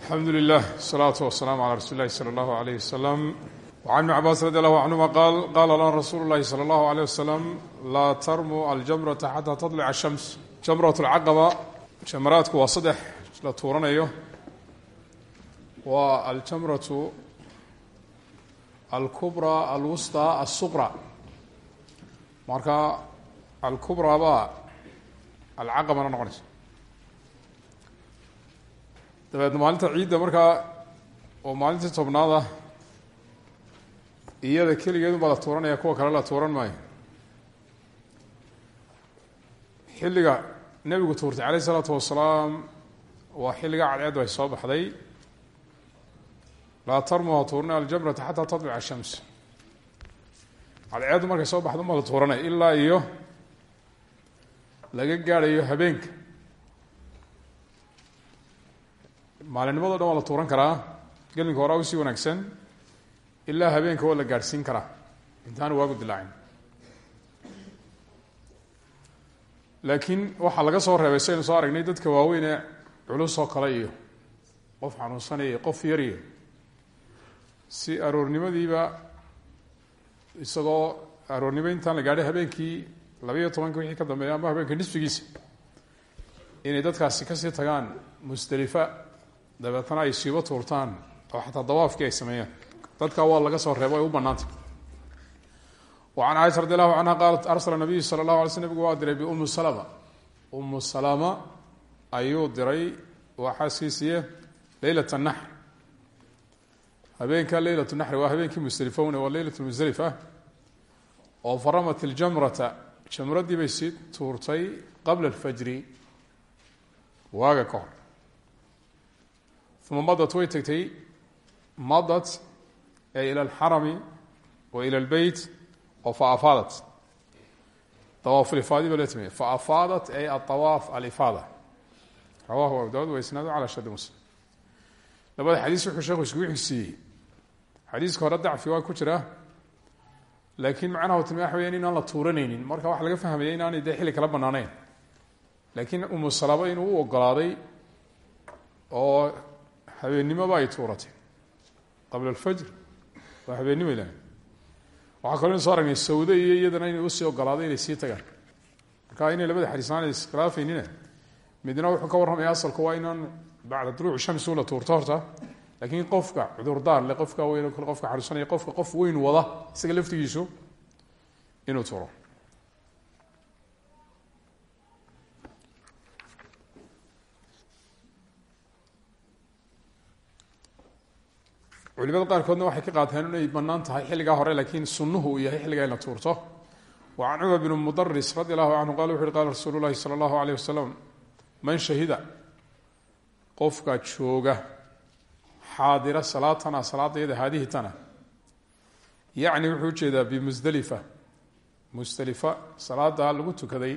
alxamdu lilah asalaatu wasalaamu calaa rasuuli lahi sala allahu alayh wasalam wacan ibni cabaas radi allahu canhuma qaal qaala lana rasuulu llahi sala allahu alayh wasalam laa tarmu aljamrata xataa tadlica ashams jamrat alcaqaba jamaraadku waa saddex la tuuranayo. Waa aljamratu alkubraa alwusطaa alsuqra marka alkubraa baa alcaqabana noqonaysa dabeedna maalinta ciidda markaa oo maalintii tobnaad ah iyada keligeedun baa la tuuranaya kuwa kale la tuuran maayo. Xilliga nebigu tuurtay calayh isalaatu wasalaam waa xilliga cadceeddu ay soo baxday. Laa tarmuha tuurna aljamrata xataa tadlica ashams cadceeddu markay soo baxdo ma la tuuranay ilaa iyo laga gaadhayo habeenka maalinimado dhan waa la tuuran karaa. Gelinka horaa u sii wanaagsan. Ilaa habeenka waa la gaadhsiin karaa. Intaanu waagu dilaacin. Laakiin waxaa laga soo reebay saynu soo aragnay dadka waaweyn ee culus oo kale iyo qof xanuunsanaya qof yariyo si aroornimadiiba isagoo aroornimo intaan la gaadhay habeenkii labaiyo tobanka wixii ka dambeeya ama habeenka nisfigiisa inay dadkaasi ka sii tagaan musdelifa dabeetana ay siibo tuurtaan oo xataa dawaafkii ay sameeyaan dadka waa laga soo reebo ay u banaantay can caaisha radi allahu canha qaalat arsala nabiyu sala allahu alay sl nabigu waa diray biummi salama. Ummu salama ayuu diray waa xaaskiisiiye leylat naxr habeenka leylat naxri waa habeenkii musdelifowne waa leylat musdelifa oo faramat iljamrata jamradii bay sii tuurtay uma madat way tegtay madat ee ila alxarami wa ila lbeyt oo fa afaadat awaaf alifaadi ba letimi fa afaadat ay aawaaf alifaada rawahu abu dawud wa isnaadu cala shadi muslim labada xadiis wuxuu sheekhu iskugu xigsiiyey xadiiska hore dacfi waa ku jira laakiin macnaha tilma waxa weya inaan la tuuranaynin marka waxaa laga fahmaya inaanay dee xilli kala banaaneyn laakiin umu salaba inuu u ogolaaday oo habeennimoba ay tuuratay qabla alfajr waa habeennimo ilahay waxaa kaloo inu so iyadana inay u sii ogolaaday inay sii tagaan marka inay labada xadiisaan ay iskhilaafeynina midna wuxuu ka warramaya asalku waa inaan bacda duluuci shamsi la tuurto horta laakiin qofka cudurdaar le qofka weyn qofka xanuunsanaya qofka qof weyn wada isaga laftigiisu inuu tuuro culimada qaarkoodna waxay ka qaateen inay bannaan tahay xilligaa hore laakiin sunnuhu uu yahay xilligaa in la tuurto. Wa can cumar bn mudaris radi allahu canhu qala wuxu uhi qala rasuulu llahi sala allahu aleyh wasalam man shahida qofka jooga xaadira salaatana salaadayada haadihi tana. Yacni wuxuu u jeedaa bimusdelifa musdelifa salaadaa lagu tukaday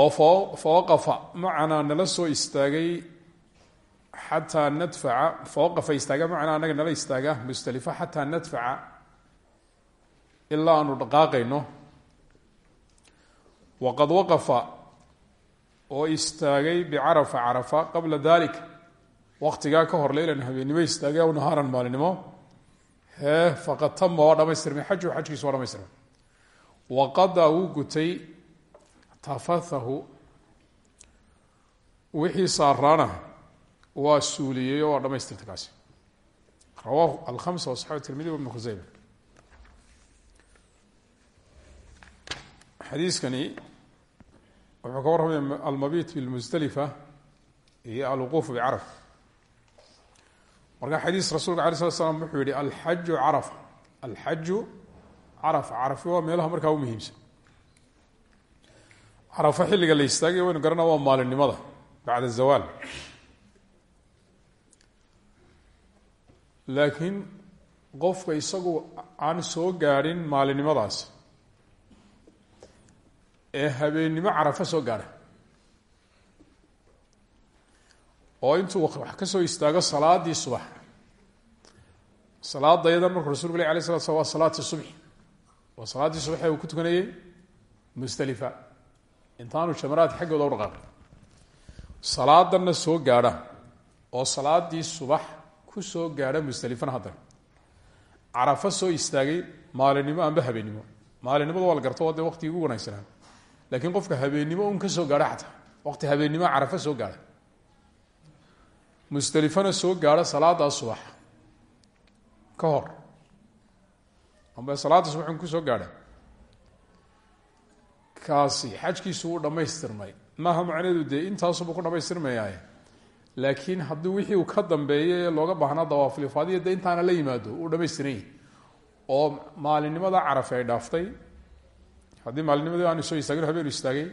oo fawaqafa macanaa nala soo istaagay xataa nadfaca fawaqafa istaaga macanaa anaga nala istaaga musdelifa xataa nadfaca ilaa aanu dhaqaaqayno. Waqad waqafa oo istaagay bicarafa carafa qabla dalik. Waktigaa ka hor leylan habeennimo istaagay aw nahaaran maalinimo. Hee faqad tama waa dhamaystirmay xaju xajkiisu waa dhamaystirmay waqada wuu gutay tafathahu wixii saaraana waa suuliyey oo waa dhamaystirtay kaasi. Rawaahu alhamsa wasaxabi tirmidi wa ibnu khuseyma xadiiskani wuxuu ka warramaya almabit bilmusdelifa iyo alwuquuf bicaraf marka xadiis rasuulka alay slat slam wuxuu yihi alxaju carafa. Alxaju carafa. Carafi waa meelaha markaa u muhiimsan. Carafo xilliga la istaagay waynu garana waa maalinimada bacda zawaal laakiin qofka isagu aan soo gaadhin maalinimadaas ee habeennimo carafo soo gaadha oo intuu wax ka soo istaago salaadii subax. Salaadayadan markuu rasulku leh alay slat slam waa salaati subxi waa salaaddii subaxee uu ku tukanayey musdelifa intaanu jamaraad xaggooda u dhaqaaqin salaadanna soo gaadha oo salaadii subax ku soo gaadha musdelifana haddana. Carafo soo istaagay maalinimo amba habeennimo maalinimada waa garto waa dee ugu wanaagsanaa laakiin qofka habeennimo un ka soo gaadha xataa. Waqti habeennimo carafo soo gaadha. Musdelifana soo gaadha salaadaa subax. Ka amba salaada subax un ku soo gaadha. Kaasi xajkiisu wuu dhammaystirmay. Maaha macnaheedu dee intaasuba ku dhamaystirmayaaye laakiin haddii wixii uu ka dambeeyay ee looga baahnaa dawaafilifaadiya intaana la yimaado uu dhamaystiran oo maalinimada carafe ay dhaaftay. Haddii maalinnimadii aanu soo istaagin habeenu istaagay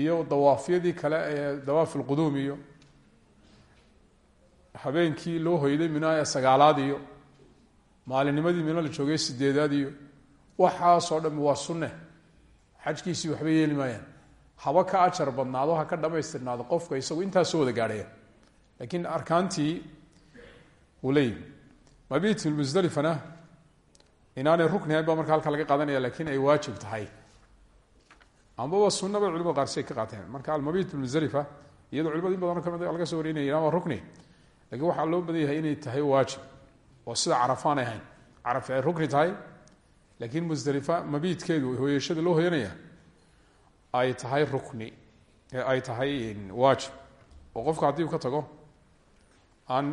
iyo dawaafyadii kale ee dawaaf ilquduum iyo habeenkii loo hoyday mina ee sagaalaad iyo maalinnimadii mina la joogay sideedaad iyo waxaasoo dham waa sunne xajkiisii waxba yeeli maayaan haba ka ajar badnaado ha ka dhamaystirnaado qofka isagu intaasoo wada gaadhaya. Laakiin arkaantii uu leeyihi mabit musdelifana inaanay rukni ahayn baa marka halka laga qaadanaya laakiin ay waajib tahay. Ambaba sunaba culimada qaar si ay ka qaateen. Marka almabit musdelifa iyadoo culimada in badanoo ka mid laga soo warinaya waa rukni. Lakin waxaa loo badan inay tahay waajib. Oo sida carafaanay ahayn. Rukni tahay laakiin musdelifa mabiidkeedu hooyashada loo hoyanaya ay tahay rukni ay tahay waajib. Oo qofka haddii uu ka tago aan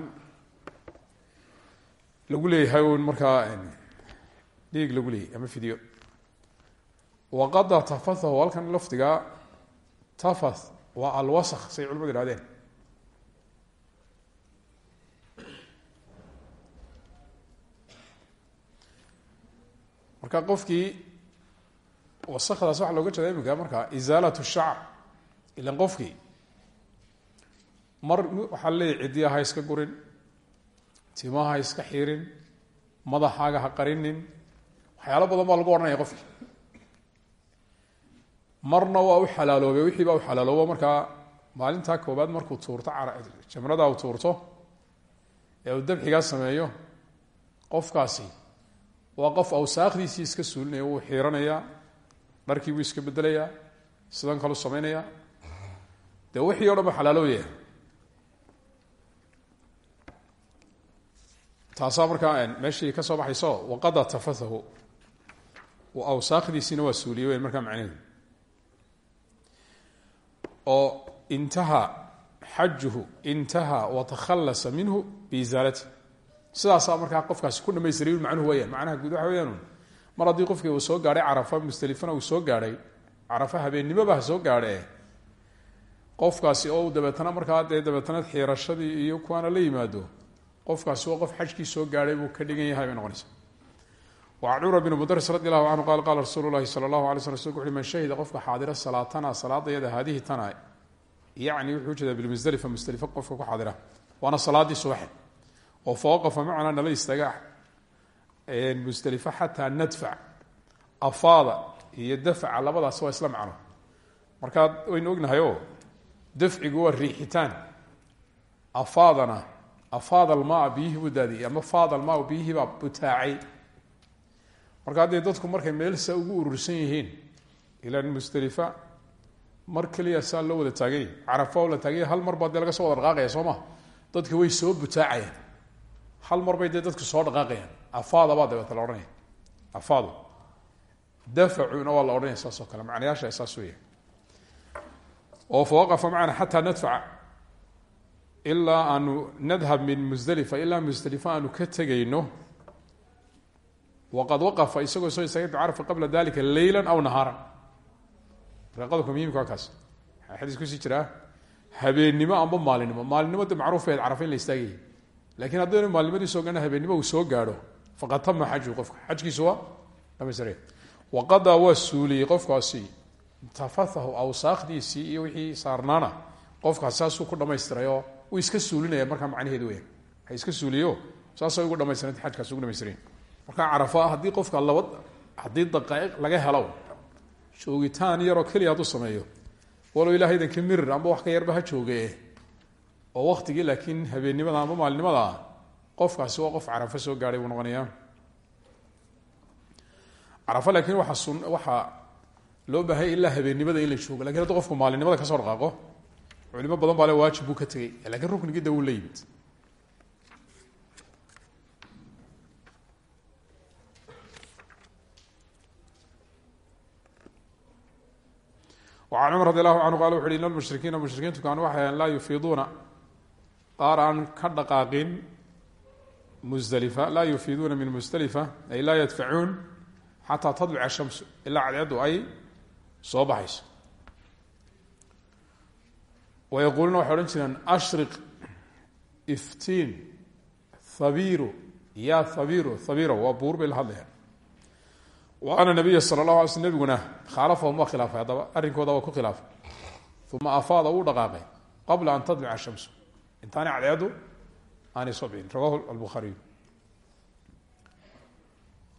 lagu leeyahay un markaa dhiig lagu leeyahy ama fidyo waqada tafathahu halkan lafdiga tafath waa alwasak say culimadu ihahdeen marka qofkii wasakdaas waxa looga jeeda iminka markaa isaalat shacr ilan qofkii mar waxaa leeyahy ciddiya ha iska gurin timaha ha iska xirin madaxaaga ha qarinin waxyaalo badan baa lagu odhanaya qofkii. Marna waa u xalaaloobay wixii baa u xalaaloobo markaa maalintaa koobaad markuu tuurto jamrada uu tuurto ee uu dabxigaa sameeyo qofkaasi waa qof awsaakdiisii iska suulinaya wuu xiiranayaa dharkii buu iska bedelayaa sidan kalu samaynayaa dee wixii o dhan ba xalaaloobaya taasaa markaa meeshii ka soo baxayso waqada tafathahu awsaakdiisiina waa suuliye weyn markaa macnaheedu. Oo intaha xajuhu intaha watakhallasa minhu biisaalati sidaasaa markaa qofkaasi ku dhamaystiray macnuhu weyaan macnaha guud waxa weyaan mar haddii qofkii uu soo gaadhay carafa musdelifana uu soo gaadhay carafa habeennimoba ha soo gaadhe qofkaasi oo dabeetana markaa dee dabeetana xiirashadii iyo kuwaana la yimaado qofkaasi waa qof xajkii soo gaadhay buu ka dhigan yahay bay noqonaysa wacan cumar bn mudrs radi allahu canhu qala qala rasuulu lahi sala allahu man shahida qofka xaadira salaatana salaadayada haadihi tana yacni wuxuu u jeedaa bilmusdelifa musdelifa qofka ku xaadira waana salaadii subaxe oo fawaqafa macnaa nala istaaga musdelifa xataa nadfac afaada iyo dafca labadaas waa isla macno. Markaa waynu ognahay dafcigu waa riixitaan. Afaadana afaada almaa biyihii buu ama faada almaa biyihii baa butaacay. Marka haddee dadku markay meelsa ugu urursan yihiin ilaan musdelifa mar keliya saa loo wada taaganya carafa la taaganya hal mar baa laga soo wada soo ma? Dadka way soo butaacayaan hal mar bay dee dadku soo dhaqaaqayaan. Afaada baa dabeeta la odhanaya afaado dafacuna waa la odhanaya saas oo kale. Macnayaasha saas weya oo fawaqafa macana xataa nadfaca. Ilaa aanu nadhab min musdelifa ilaa musdelifa aanu ka waqad waqafa isagoo soo istaagay bicarafa qabla dalika leyla aw nahaaran. Marka qodobka muhimka waa kaas xadiis ku sii jiraa habeennimo amba maalinimo. Maalinimo de macruufeed carafa in la istaagayay lakiin haddaynu maalnimadii soo gaana habeennimo uu soo gaadho faqad tama xaju qofka. Xajkiisu waa dhamaystira waqadaa waa suuliyey qofkaasi tafathahu awsaakdiisii iyo wixii saarnaana qofkaas saasuu ku dhamaystirayoo uu iska suulinaya markaa macnaheedu weya ha iska suuliyo saasay ugu dhamaystiranta xajkaas ugu dhamaystirayn markaa carafa haddii qofka laba haddii daqaa'iq laga helo joogitaan yaroo keliya hadduu sameeyo walow ilahaydan ka mirir amba wax ka yarba ha jooge oo waktigii laakiin habeennimada amba maalinimada qofkaasi waa qof carafo soo gaadhay buu noqonayaa. Carafo laakiin waaa sun waxaa loo baahanya ilaa habeennimada in la joogo laakiin haddii qofku maalinimada ka soo dhaqaaqo culimo badan baa le waajib ka tegey lakiin ruknigii da wuu la yimid. An cumar radi allahu canhu qala wuxu uhi in almushrikiina mushrikiintu qaar aan ka dhaqaaqin musdelifa laa yufiiduuna min musdelifa ay laa yadfacuun xataa tadluca shamsu ilaa cadceeddu ay soo baxayso. Wayaquuluuna waxay odhan jireen ashriq iftiin habiru ya habiru habiro waa buur bay la wa ana nabiya sala allahu alay sl nabiguna khaalafahum waa khilaafay haddaba arrinkooda waa ku khilaafay. Uma afaada uu dhaqaaqay qabla an tadlica shamsu intaanay cadceedu aanay soo bixin rawahu albuhaariyu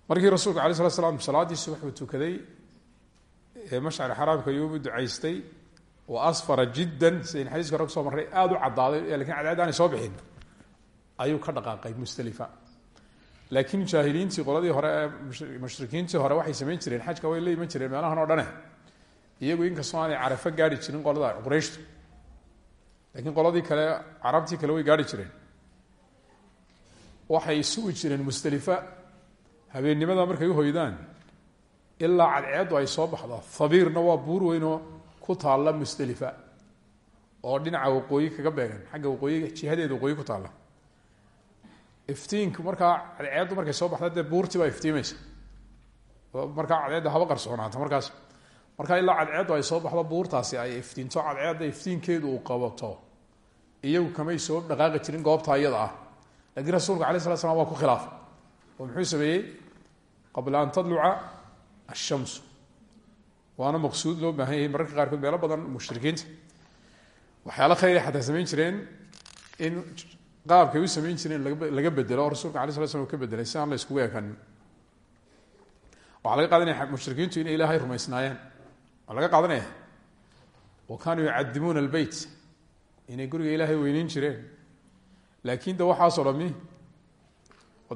markii rasuulka alay slat slam salaadii subax uu tukaday ee mashcari xaraamka yuubu ducaystay wa asfara jiddan sidayn xadiiska hore ku soo marray aada u caddaaday laakiin cadceed aanay soo bixin ayuu ka dhaqaaqay musdelifa laakiin jaahiliintii qoladii hore ee mushrikiintii hore waxay samayn jireen xajka way la iman jireen meelahan oo dhane iyagu inkastoo aanay carafo gaari jirin qolada qurayshtu laakiin qoladii kale carabtii kale way gaari jireen. Waxay sugi jireen musdelifa habeennimada markay uhoydaan ilaa cadceeddu ay soo baxdo. Habiirna waa buur weynoo ku taalla musdelifa oo dhinaca waqooyi kaga beegan. Xagga waqooyiga jihadeeda waqooyi ku taalla. Iftiinku markaa cadceeddu markay soo baxda dee buurtii baa iftiimaysa. Markaa cadceedda haba qarsoonaata markaas. Markaa ilaa cadceeddu ay soo baxdo buurtaasi ay iftiinto. Cadceedda iftiinkeedu qabato iyagu kamay soo dhaqaaqi jirin goobtaa iyada ah. Laakiin rasuulka alay slat slam ku khilaafay oo muxuu sameeyey? Qabla an tadluca ashamsu waana maqsuud loo baahan yahay mararka qaarkood meelo badan mushrikiinta. Waxyaala khayra xataa samayn jireen in qaabkay u samayn jireen laga bedelo oo rasulka ala sla slam u ka bedelay. Si aan la iskugu ekanin waxaa laga qaadanaya mushrikiintu inay ilaahay rumaysnaayeen. Waa laga qaadanaya. Wa kaanuu yucadimuuna albeyt inay guriga ilaahay weyneyn jireen. Laakiin de waxaasoo dhami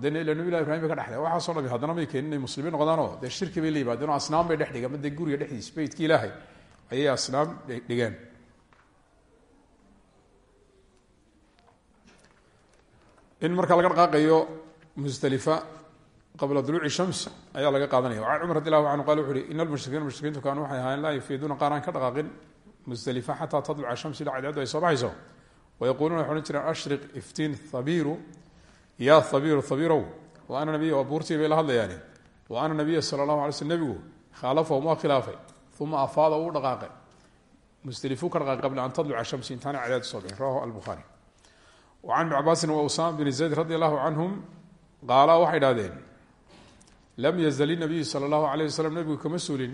de nabi ibrahim ka dhexle waxaaso dhami haddana may keenin inay muslimiin noqdaanoo dee shirki bay la yimaadeen oo asnaam bay dhex dhigeen guriga dhexdiis beytkii ilaahay. Ayay asnaam dhigeen. In marka laga dhaqaaqayo musdelifa qabla duluuci shams ayaa laga qaadanaya. An cumar radi allahu canhu qala wuxu uhi in almushrikiina mushrikiintu kaanuu waxay ahaayeen laa yufiiduuna qaar ka dhaqaaqin musdelifa xataa tadluca shamsi ila cadceedu ay soo baxayso wayaquuluuna waxay odhan jireen ashriq iftiin habiru ya habiru habirow wa ana nabiya waa buurtii bay la hadlayaani wa ana nabiya sala allahu alay sl nebigu khaalafahum waa khilaafay uma afaada uu dhaqaaqay. Musdelifuu ka dhaqaaqay qabla an tadluca shamsi intaana cadceedu soo bixin rawahu albukhaari an ibn cabaasin wa usama bn zayd radi allahu canhum qaala waxay idhahdeen lam yazal inabiyu sala allahu alayh wasalam nebigu kama suulin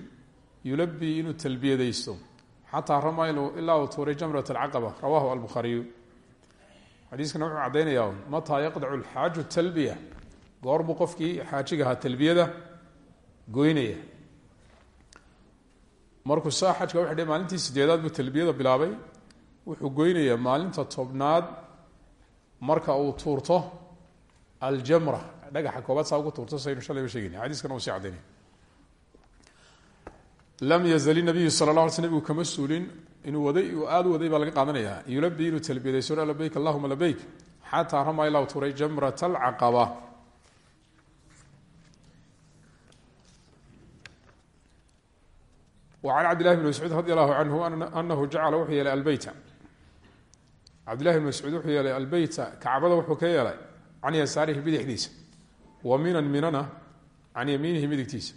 yulabii inuu talbiyadaysto xataa rama ilaa uu tuuray jamrat alcaqaba rawahu albukhaariyu xadiiskana wuxuu caddaynayaa mataa yaqdacu alxaaju talbiya goorbuu qofkii xaajiga ahaa talbiyada goynaya markuu saa xajka wuxu dhe maalintii sideedaad buu talbiyada bilaabay wuxuu goynayaa maalinta tobnaad marka uu tuurto aljamra dhagaxa koobaad saa ugu tuurto saynu shalayba sheegayna xadiiskana uu sii lam yazal inabiyu sala la sl nebigu kama suulin inuu waday uu aada u waday baa laga qaadanayaa yulabi inuu talbiyadayso labeyk allahuma labeyk xataa rama ilaa tuuray jamrat alcaqaba can cabdillahi bn mascuud radi allahu canhu anahu jacala wuxuu yeelay albeyta cabdillahi bn mascuud wuxuu yeelay albeyta kacbada wuxuu ka yeelay can yasaarihi bidixdiisa. Wa minan minana can yamiinihi midigtiisa.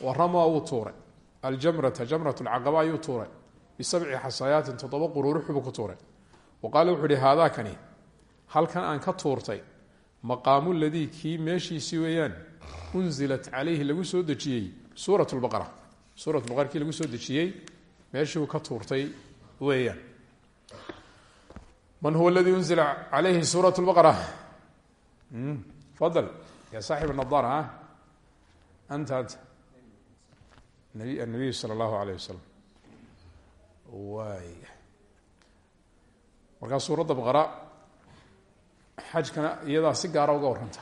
Wa ramaa wuu tuuray aljamrata jamrat lcaqaba ayuu tuuray bisabci xasayaatin toddoba quruuruxubuu ku tuuray wa qaala wuxuu ihi haadaakani halkan aan ka tuurtay maqaamu ladii kii meeshiisii weeyaan unzilat calayhi lagu soo dejiyey suurat lbaqara suurat baqara kii lagu soo dejiyey meeshii ka tuurtay weeyaan man huwa aladii unzila calayhi suurat lbaqara fadal ya saaxib nadar a anta anta nabiyu sala allahu alayh wasalam waay markaa suuradda baqara xajkana iyadaa si gaara uga warranta.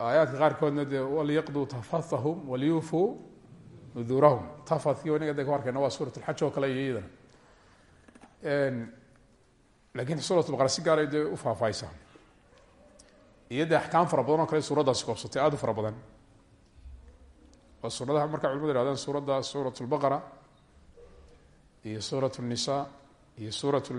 Aayaadka qaarkoodna dee walyaqduu tafathahum walyuufuu nuduurahum tafadkii inaga de ku arkayna waa suurat lxaj oo kale iyo iyadana. Lakin suurat lbaqara si gaaray dee u faahfaahaysaa iyo de axkaam fara badan oo kale suuraddaasi koobsatay aad u fara badan. Oo suuradaha markaa culimadu ihahdaan suuradda suurat lbaqara iyo suurat nisa iyo suurat